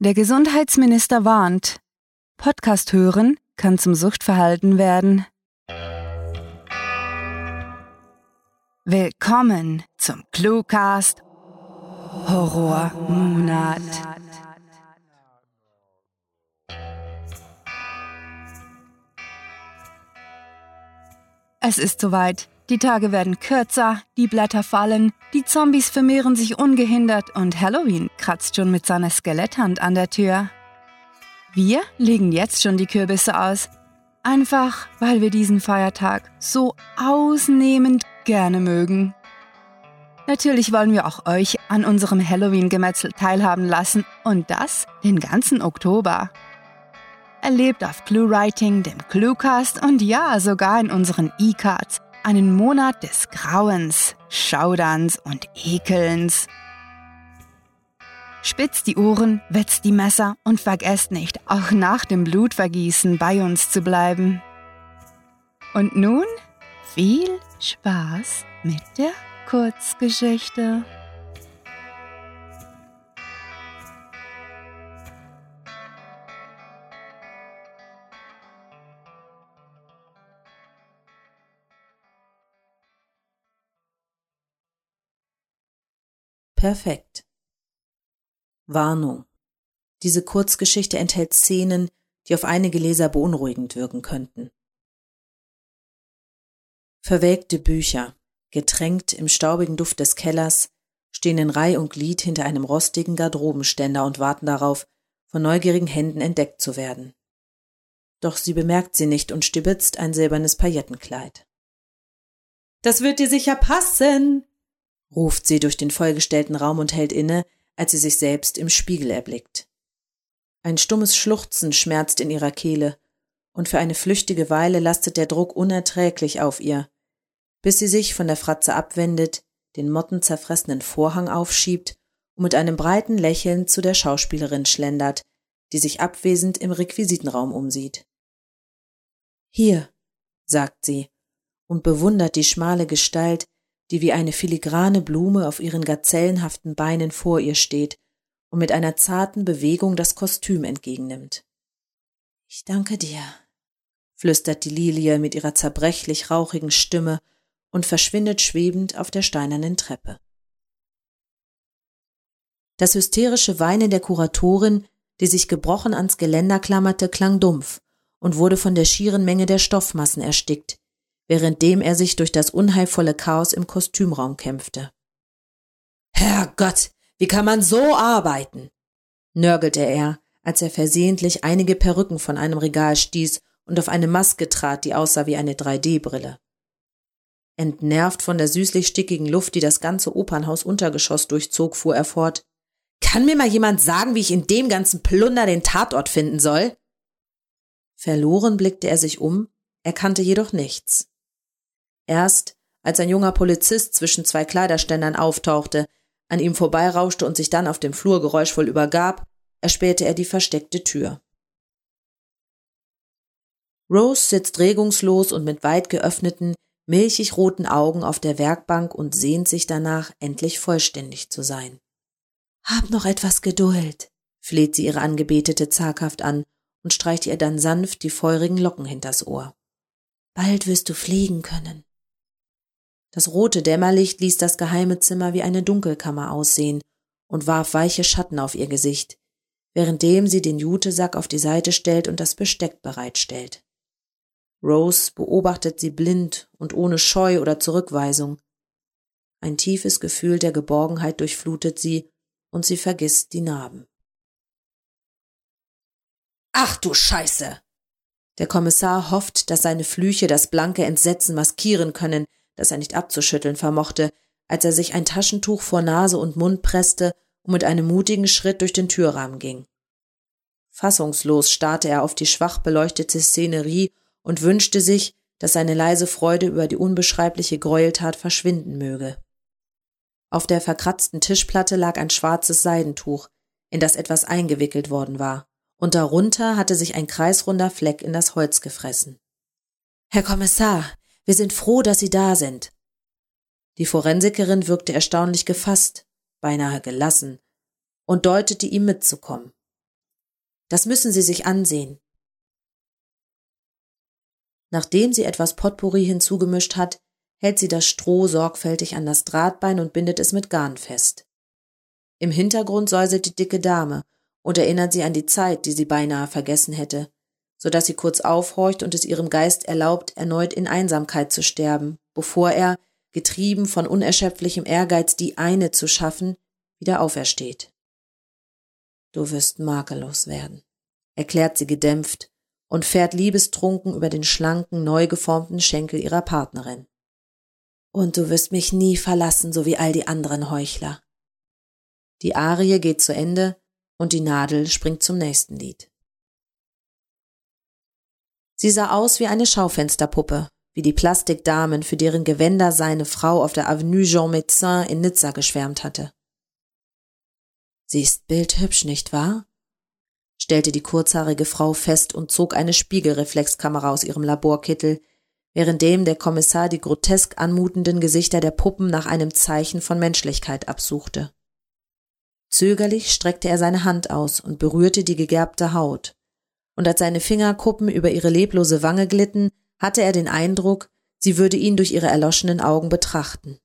Der Gesundheitsminister warnt. Podcast hören kann zum Suchtverhalten werden. Willkommen zum Cluecast Horrormonat. Es ist soweit. Die Tage werden kürzer, die Blätter fallen, die Zombies vermehren sich ungehindert und Halloween kratzt schon mit seiner Skeletthand an der Tür. Wir legen jetzt schon die Kürbisse aus. Einfach, weil wir diesen Feiertag so ausnehmend gerne mögen. Natürlich wollen wir auch euch an unserem Halloween-Gemetzel teilhaben lassen und das den ganzen Oktober. Erlebt auf ClueWriting, dem ClueCast und ja, sogar in unseren E-Cards einen Monat des Grauens, Schauderns und Ekelns. Spitzt die Ohren, wetzt die Messer und vergesst nicht, auch nach dem Blutvergießen bei uns zu bleiben. Und nun viel Spaß mit der Kurzgeschichte. Perfekt. Warnung. Diese Kurzgeschichte enthält Szenen, die auf einige Leser beunruhigend wirken könnten. Verwelkte Bücher, getränkt im staubigen Duft des Kellers, stehen in Reih und Glied hinter einem rostigen Garderobenständer und warten darauf, von neugierigen Händen entdeckt zu werden. Doch sie bemerkt sie nicht und stibitzt ein silbernes Paillettenkleid. Das wird dir sicher passen, ruft sie durch den vollgestellten Raum und hält inne, als sie sich selbst im Spiegel erblickt. Ein stummes Schluchzen schmerzt in ihrer Kehle, und für eine flüchtige Weile lastet der Druck unerträglich auf ihr, bis sie sich von der Fratze abwendet, den mottenzerfressenen Vorhang aufschiebt und mit einem breiten Lächeln zu der Schauspielerin schlendert, die sich abwesend im Requisitenraum umsieht. Hier, sagt sie und bewundert die schmale Gestalt, die wie eine filigrane Blume auf ihren gazellenhaften Beinen vor ihr steht und mit einer zarten Bewegung das Kostüm entgegennimmt. Ich danke dir, flüstert die Lilie mit ihrer zerbrechlich rauchigen Stimme und verschwindet schwebend auf der steinernen Treppe. Das hysterische Weinen der Kuratorin, die sich gebrochen ans Geländer klammerte, klang dumpf und wurde von der schieren Menge der Stoffmassen erstickt, währenddem er sich durch das unheilvolle Chaos im Kostümraum kämpfte. Herrgott, wie kann man so arbeiten? nörgelte er, als er versehentlich einige Perücken von einem Regal stieß und auf eine Maske trat, die aussah wie eine 3D-Brille. Entnervt von der süßlich stickigen Luft, die das ganze Opernhaus Untergeschoss durchzog, fuhr er fort. Kann mir mal jemand sagen, wie ich in dem ganzen Plunder den Tatort finden soll? Verloren blickte er sich um, erkannte jedoch nichts. Erst als ein junger Polizist zwischen zwei Kleiderständern auftauchte, an ihm vorbeirauschte und sich dann auf dem Flur geräuschvoll übergab, erspähte er die versteckte Tür. Rose sitzt regungslos und mit weit geöffneten, milchig roten Augen auf der Werkbank und sehnt sich danach, endlich vollständig zu sein. Hab noch etwas Geduld, fleht sie ihre Angebetete zaghaft an und streicht ihr dann sanft die feurigen Locken hinters Ohr. Bald wirst du fliegen können. Das rote Dämmerlicht ließ das geheime Zimmer wie eine Dunkelkammer aussehen und warf weiche Schatten auf ihr Gesicht, währenddem sie den Jutesack auf die Seite stellt und das Besteck bereitstellt. Rose beobachtet sie blind und ohne Scheu oder Zurückweisung. Ein tiefes Gefühl der Geborgenheit durchflutet sie und sie vergisst die Narben. Ach du Scheiße! Der Kommissar hofft, dass seine Flüche das blanke Entsetzen maskieren können, das er nicht abzuschütteln vermochte, als er sich ein Taschentuch vor Nase und Mund presste und mit einem mutigen Schritt durch den Türrahmen ging. Fassungslos starrte er auf die schwach beleuchtete Szenerie und wünschte sich, dass seine leise Freude über die unbeschreibliche Gräueltat verschwinden möge. Auf der verkratzten Tischplatte lag ein schwarzes Seidentuch, in das etwas eingewickelt worden war, und darunter hatte sich ein kreisrunder Fleck in das Holz gefressen. Herr Kommissar, wir sind froh, dass Sie da sind. Die Forensikerin wirkte erstaunlich gefasst, beinahe gelassen, und deutete ihm mitzukommen. Das müssen Sie sich ansehen. Nachdem sie etwas Potpourri hinzugemischt hat, hält sie das Stroh sorgfältig an das Drahtbein und bindet es mit Garn fest. Im Hintergrund säuselt die dicke Dame und erinnert sie an die Zeit, die sie beinahe vergessen hätte, so dass sie kurz aufhorcht und es ihrem Geist erlaubt, erneut in Einsamkeit zu sterben, bevor er, getrieben von unerschöpflichem Ehrgeiz, die eine zu schaffen, wieder aufersteht. Du wirst makellos werden, erklärt sie gedämpft und fährt liebestrunken über den schlanken, neu geformten Schenkel ihrer Partnerin. Und du wirst mich nie verlassen, so wie all die anderen Heuchler. Die Arie geht zu Ende und die Nadel springt zum nächsten Lied. Sie sah aus wie eine Schaufensterpuppe, wie die Plastikdamen, für deren Gewänder seine Frau auf der Avenue Jean Médecin in Nizza geschwärmt hatte. Sie ist bildhübsch, nicht wahr? stellte die kurzhaarige Frau fest und zog eine Spiegelreflexkamera aus ihrem Laborkittel, währenddem der Kommissar die grotesk anmutenden Gesichter der Puppen nach einem Zeichen von Menschlichkeit absuchte. Zögerlich streckte er seine Hand aus und berührte die gegerbte Haut, und als seine Fingerkuppen über ihre leblose Wange glitten, hatte er den Eindruck, sie würde ihn durch ihre erloschenen Augen betrachten.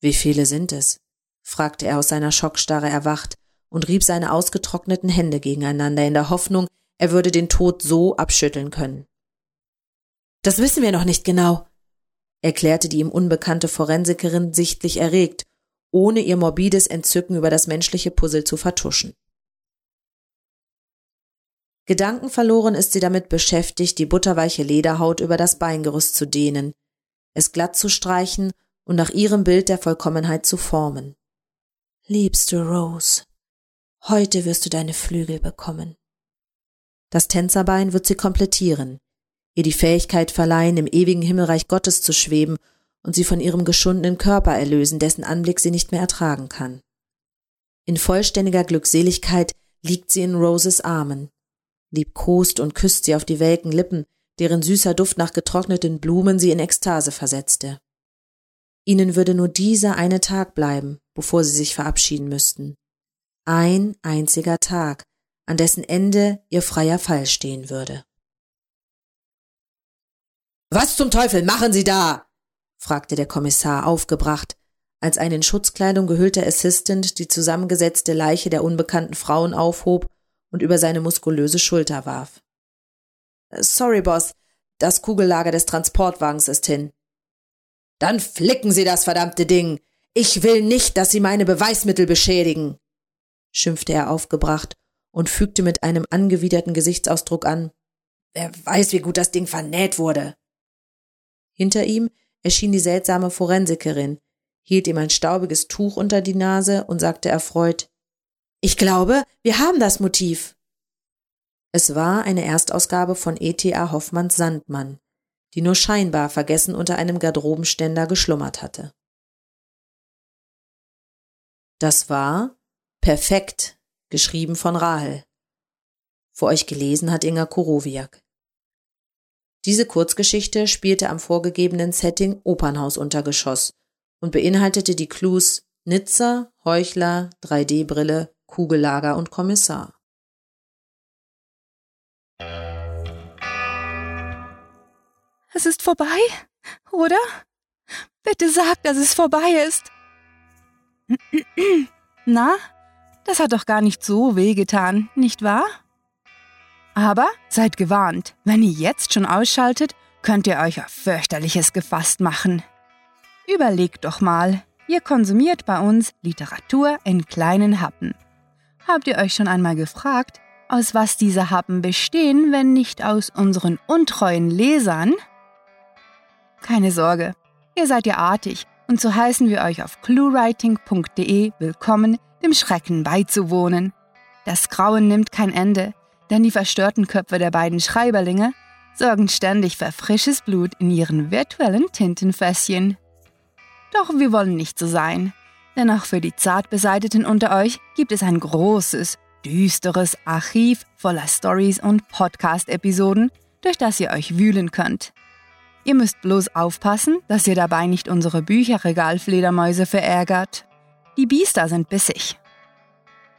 Wie viele sind es? fragte er aus seiner Schockstarre erwacht und rieb seine ausgetrockneten Hände gegeneinander in der Hoffnung, er würde den Tod so abschütteln können. Das wissen wir noch nicht genau, erklärte die ihm unbekannte Forensikerin sichtlich erregt, ohne ihr morbides Entzücken über das menschliche Puzzle zu vertuschen. Gedankenverloren ist sie damit beschäftigt, die butterweiche Lederhaut über das Beingerüst zu dehnen, es glatt zu streichen und nach ihrem Bild der Vollkommenheit zu formen. Liebste Rose, heute wirst du deine Flügel bekommen. Das Tänzerbein wird sie komplettieren, ihr die Fähigkeit verleihen, im ewigen Himmelreich Gottes zu schweben und sie von ihrem geschundenen Körper erlösen, dessen Anblick sie nicht mehr ertragen kann. In vollständiger Glückseligkeit liegt sie in Roses Armen, liebkost und küsst sie auf die welken Lippen, deren süßer Duft nach getrockneten Blumen sie in Ekstase versetzte. Ihnen würde nur dieser eine Tag bleiben, bevor sie sich verabschieden müssten. Ein einziger Tag, an dessen Ende ihr freier Fall stehen würde. Was zum Teufel machen Sie da? fragte der Kommissar aufgebracht, als ein in Schutzkleidung gehüllter Assistant die zusammengesetzte Leiche der unbekannten Frauen aufhob und über seine muskulöse Schulter warf. Sorry, Boss, das Kugellager des Transportwagens ist hin. Dann flicken Sie das verdammte Ding. Ich will nicht, dass Sie meine Beweismittel beschädigen, schimpfte er aufgebracht und fügte mit einem angewiderten Gesichtsausdruck an. Wer weiß, wie gut das Ding vernäht wurde. Hinter ihm erschien die seltsame Forensikerin, hielt ihm ein staubiges Tuch unter die Nase und sagte erfreut Ich glaube, wir haben das Motiv. Es war eine Erstausgabe von E.T.A. Hoffmanns Sandmann, die nur scheinbar vergessen unter einem Garderobenständer geschlummert hatte. Das war Perfekt, geschrieben von Rahel. Vor euch gelesen hat Inga Korowiak. Diese Kurzgeschichte spielte am vorgegebenen Setting Opernhausuntergeschoss und beinhaltete die Clues Nizza, Heuchler, 3D-Brille, Kugellager und Kommissar. Es ist vorbei, oder? Bitte sag, dass es vorbei ist. Na, das hat doch gar nicht so wehgetan, nicht wahr? Aber seid gewarnt, wenn ihr jetzt schon ausschaltet, könnt ihr euch auf fürchterliches gefasst machen. Überlegt doch mal, ihr konsumiert bei uns Literatur in kleinen Happen. Habt ihr euch schon einmal gefragt, aus was diese Happen bestehen, wenn nicht aus unseren untreuen Lesern? Keine Sorge, ihr seid ja artig und so heißen wir euch auf cluewriting.de willkommen, dem Schrecken beizuwohnen. Das Grauen nimmt kein Ende, denn die verstörten Köpfe der beiden Schreiberlinge sorgen ständig für frisches Blut in ihren virtuellen Tintenfässchen. Doch wir wollen nicht so sein, denn auch für die Zartbeseiteten unter euch gibt es ein großes, düsteres Archiv voller Stories und Podcast-Episoden, durch das ihr euch wühlen könnt. Ihr müsst bloß aufpassen, dass ihr dabei nicht unsere Bücherregalfledermäuse verärgert. Die Biester sind bissig.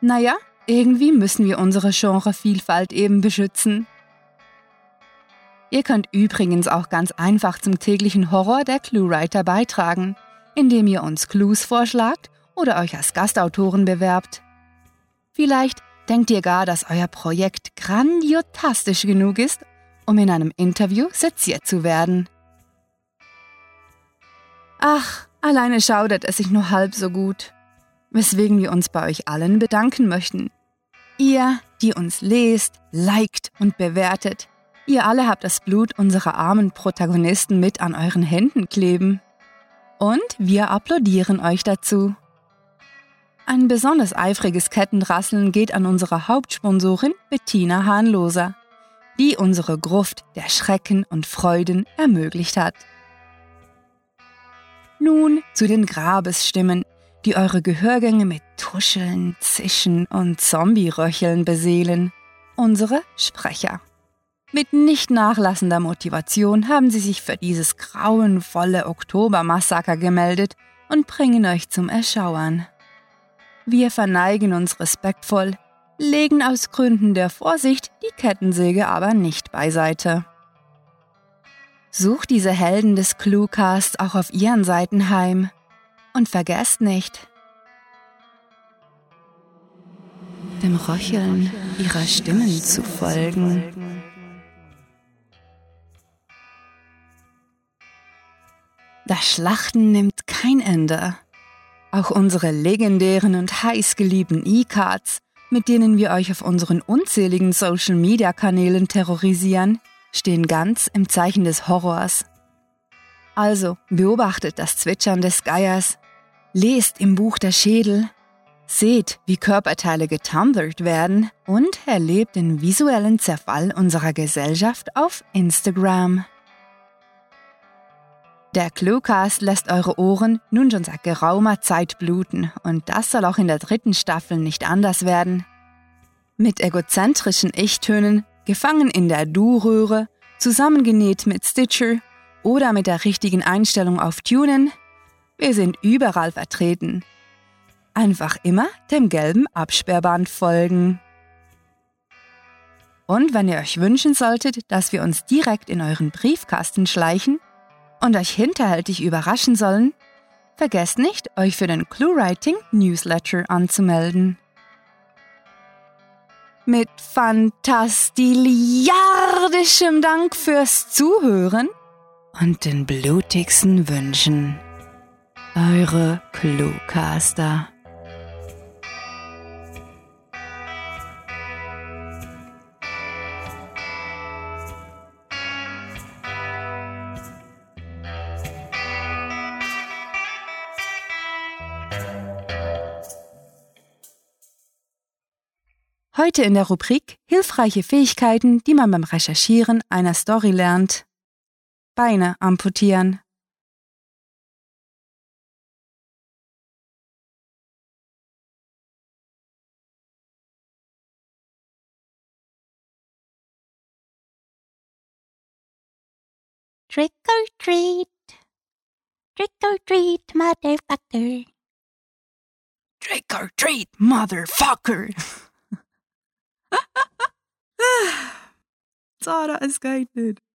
Naja, Irgendwie müssen wir unsere Genrevielfalt eben beschützen. Ihr könnt übrigens auch ganz einfach zum täglichen Horror der Cluewriter beitragen, indem ihr uns Clues vorschlagt oder euch als Gastautoren bewerbt. Vielleicht denkt ihr gar, dass euer Projekt grandiotastisch genug ist, um in einem Interview seziert zu werden. Ach, alleine schaudert es sich nur halb so gut, weswegen wir uns bei euch allen bedanken möchten. Ihr, die uns lest, liked und bewertet, ihr alle habt das Blut unserer armen Protagonisten mit an euren Händen kleben. Und wir applaudieren euch dazu. Ein besonders eifriges Kettenrasseln geht an unsere Hauptsponsorin Bettina Hahnloser, die unsere Gruft der Schrecken und Freuden ermöglicht hat. Nun zu den Grabesstimmen, die eure Gehörgänge mit Tuscheln, Zischen und Zombie-Röcheln beseelen. Unsere Sprecher. Mit nicht nachlassender Motivation haben sie sich für dieses grauenvolle Oktobermassaker gemeldet und bringen euch zum Erschauern. Wir verneigen uns respektvoll, legen aus Gründen der Vorsicht die Kettensäge aber nicht beiseite. Sucht diese Helden des Cluecast auch auf ihren Seiten heim. Und vergesst nicht, dem Röcheln ihrer Stimmen zu folgen. Das Schlachten nimmt kein Ende. Auch unsere legendären und heißgeliebten E-Cards, mit denen wir euch auf unseren unzähligen Social-Media-Kanälen terrorisieren, stehen ganz im Zeichen des Horrors. Also beobachtet das Zwitschern des Geiers, lest im Buch der Schädel, seht, wie Körperteile getumblert werden und erlebt den visuellen Zerfall unserer Gesellschaft auf Instagram. Der Cluecast lässt eure Ohren nun schon seit geraumer Zeit bluten und das soll auch in der dritten Staffel nicht anders werden. Mit egozentrischen Ich-Tönen, gefangen in der Du-Röhre, zusammengenäht mit Stitcher oder mit der richtigen Einstellung auf Tunen, wir sind überall vertreten. Einfach immer dem gelben Absperrband folgen. Und wenn ihr euch wünschen solltet, dass wir uns direkt in euren Briefkasten schleichen, und euch hinterhältig überraschen sollen, vergesst nicht, euch für den ClueWriting Newsletter anzumelden. Mit fantastiliardischem Dank fürs Zuhören und den blutigsten Wünschen. Eure Cluecaster. Heute in der Rubrik Hilfreiche Fähigkeiten, die man beim Recherchieren einer Story lernt. Beine amputieren. Trick or treat. Trick or treat, motherfucker. Trick or treat, motherfucker. Zara, es geht nicht.